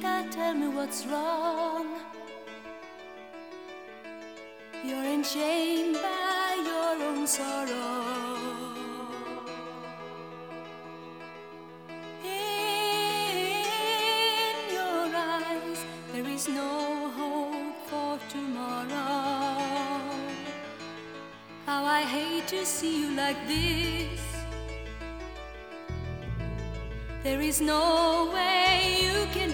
Tell me what's wrong. You're enchained by your own sorrow. In your eyes, there is no hope for tomorrow. How I hate to see you like this. There is no way you can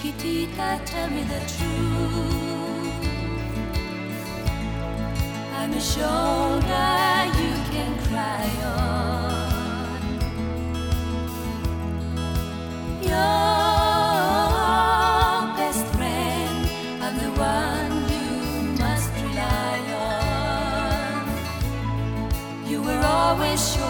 Chiquitita, tell me the truth. I'm a shoulder you can cry on. Your best friend, I'm the one you must rely on. You were always sure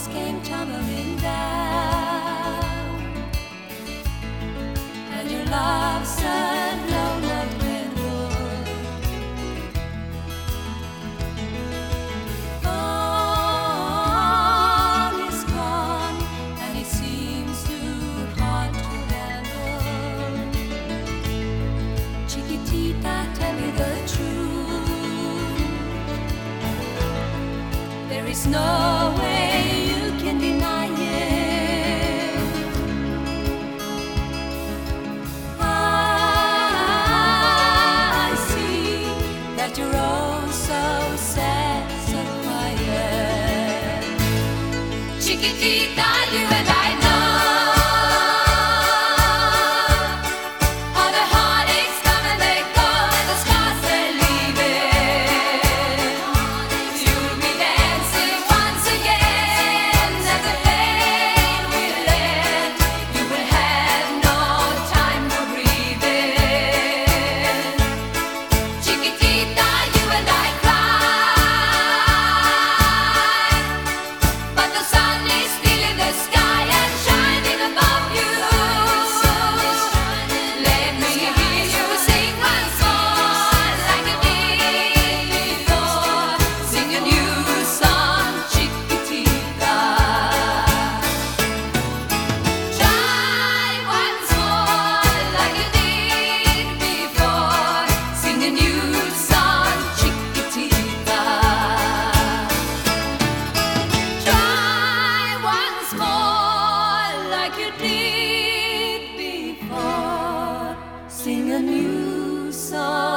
walls came tumbling down, and your love said, "No more redwood." All is gone, and it seems too hard to handle. Chiquitita, tell me the truth. There is no that you're all so sad, so quiet. Chiquitita, you and I sing a new song.